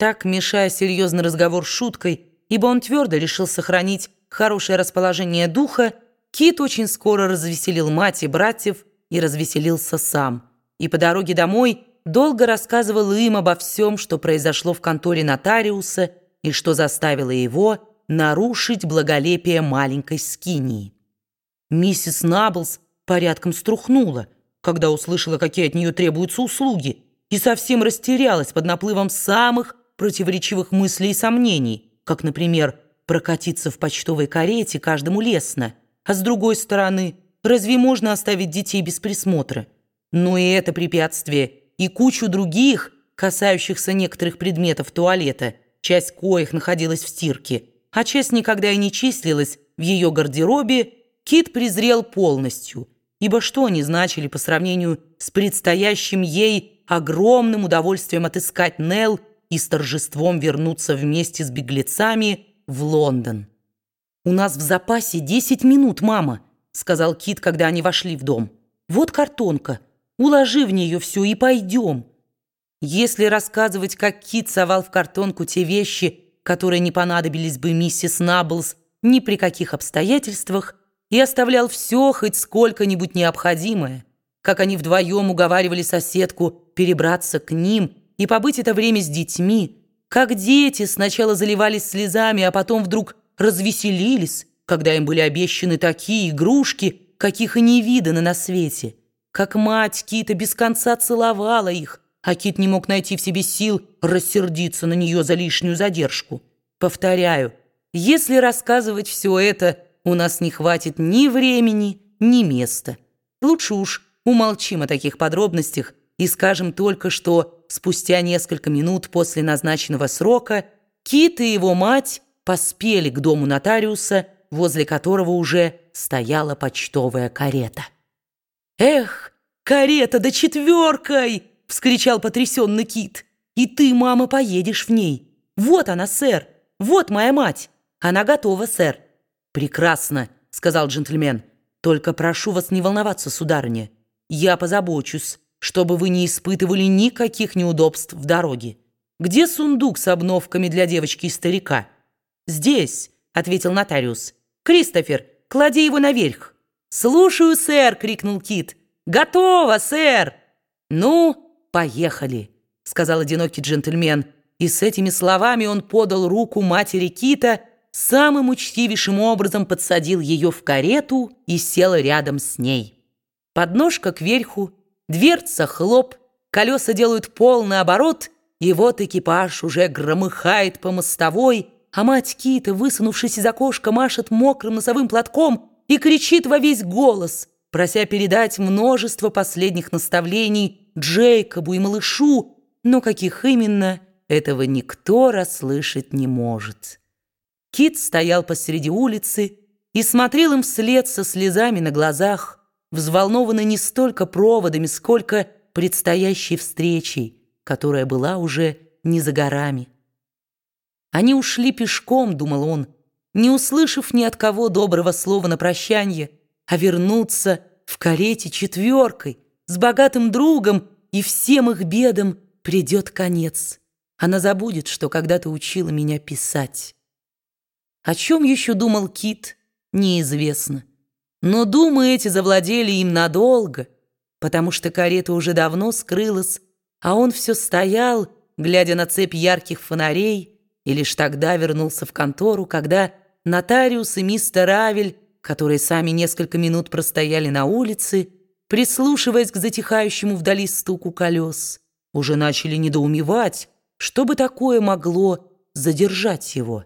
Так, мешая серьезный разговор шуткой, ибо он твердо решил сохранить хорошее расположение духа, Кит очень скоро развеселил мать и братьев и развеселился сам. И по дороге домой долго рассказывал им обо всем, что произошло в конторе нотариуса и что заставило его нарушить благолепие маленькой скинии. Миссис Наблс порядком струхнула, когда услышала, какие от нее требуются услуги, и совсем растерялась под наплывом самых противоречивых мыслей и сомнений, как, например, прокатиться в почтовой карете каждому лестно, а с другой стороны, разве можно оставить детей без присмотра? Но и это препятствие, и кучу других, касающихся некоторых предметов туалета, часть коих находилась в стирке, а часть никогда и не числилась в ее гардеробе, Кит презрел полностью, ибо что они значили по сравнению с предстоящим ей огромным удовольствием отыскать Нелл и с торжеством вернуться вместе с беглецами в Лондон. «У нас в запасе десять минут, мама», — сказал Кит, когда они вошли в дом. «Вот картонка. Уложи в нее все и пойдем». Если рассказывать, как Кит совал в картонку те вещи, которые не понадобились бы миссис Наблс ни при каких обстоятельствах, и оставлял все хоть сколько-нибудь необходимое, как они вдвоем уговаривали соседку перебраться к ним и побыть это время с детьми, как дети сначала заливались слезами, а потом вдруг развеселились, когда им были обещаны такие игрушки, каких и не видано на свете, как мать Кита без конца целовала их, а Кит не мог найти в себе сил рассердиться на нее за лишнюю задержку. Повторяю, если рассказывать все это, у нас не хватит ни времени, ни места. Лучше уж умолчим о таких подробностях и скажем только, что спустя несколько минут после назначенного срока Кит и его мать поспели к дому нотариуса, возле которого уже стояла почтовая карета. «Эх, карета да четверкой!» — вскричал потрясенный Кит. «И ты, мама, поедешь в ней. Вот она, сэр. Вот моя мать. Она готова, сэр». «Прекрасно», — сказал джентльмен. «Только прошу вас не волноваться, сударыня. Я позабочусь чтобы вы не испытывали никаких неудобств в дороге. Где сундук с обновками для девочки и старика?» «Здесь», — ответил нотариус. «Кристофер, клади его наверх». «Слушаю, сэр!» — крикнул Кит. «Готово, сэр!» «Ну, поехали», — сказал одинокий джентльмен. И с этими словами он подал руку матери Кита, самым учтивейшим образом подсадил ее в карету и сел рядом с ней. Подножка кверху, Дверца хлоп, колеса делают полный оборот, и вот экипаж уже громыхает по мостовой, а мать Кита, высунувшись из окошка, машет мокрым носовым платком и кричит во весь голос, прося передать множество последних наставлений Джейкобу и малышу, но каких именно, этого никто расслышать не может. Кит стоял посреди улицы и смотрел им вслед со слезами на глазах, взволнованы не столько проводами, сколько предстоящей встречей, которая была уже не за горами. Они ушли пешком, думал он, не услышав ни от кого доброго слова на прощание, а вернуться в карете четверкой, с богатым другом, и всем их бедам придет конец. Она забудет, что когда-то учила меня писать. О чем еще думал Кит, неизвестно. Но думы эти завладели им надолго, потому что карета уже давно скрылась, а он все стоял, глядя на цепь ярких фонарей, и лишь тогда вернулся в контору, когда нотариус и мистер Равель, которые сами несколько минут простояли на улице, прислушиваясь к затихающему вдали стуку колес, уже начали недоумевать, что бы такое могло задержать его.